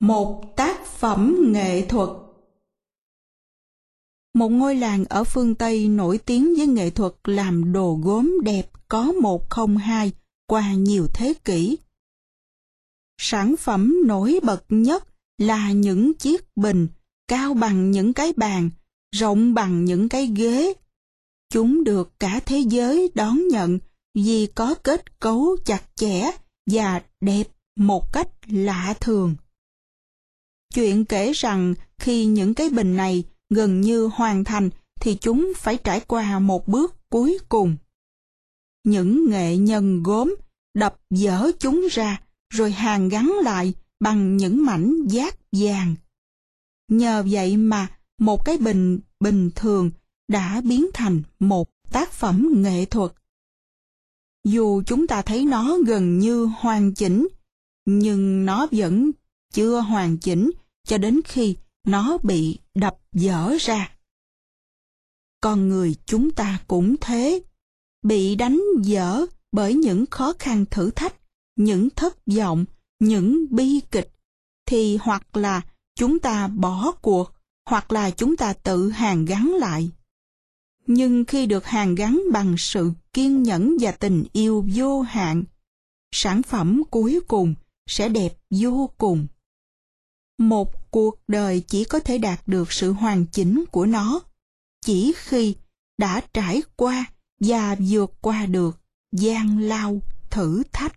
một tác phẩm nghệ thuật một ngôi làng ở phương Tây nổi tiếng với nghệ thuật làm đồ gốm đẹp có một không hai qua nhiều thế kỷ. Sản phẩm nổi bật nhất là những chiếc bình cao bằng những cái bàn, rộng bằng những cái ghế. Chúng được cả thế giới đón nhận vì có kết cấu chặt chẽ và đẹp một cách lạ thường. Chuyện kể rằng khi những cái bình này gần như hoàn thành thì chúng phải trải qua một bước cuối cùng. Những nghệ nhân gốm đập dở chúng ra rồi hàn gắn lại bằng những mảnh giác vàng. Nhờ vậy mà một cái bình bình thường đã biến thành một tác phẩm nghệ thuật. Dù chúng ta thấy nó gần như hoàn chỉnh, nhưng nó vẫn chưa hoàn chỉnh cho đến khi nó bị đập dở ra. Con người chúng ta cũng thế, bị đánh dở bởi những khó khăn thử thách, những thất vọng, những bi kịch, thì hoặc là chúng ta bỏ cuộc, hoặc là chúng ta tự hàn gắn lại. Nhưng khi được hàn gắn bằng sự kiên nhẫn và tình yêu vô hạn, sản phẩm cuối cùng sẽ đẹp vô cùng. Một cuộc đời chỉ có thể đạt được sự hoàn chỉnh của nó chỉ khi đã trải qua và vượt qua được gian lao thử thách.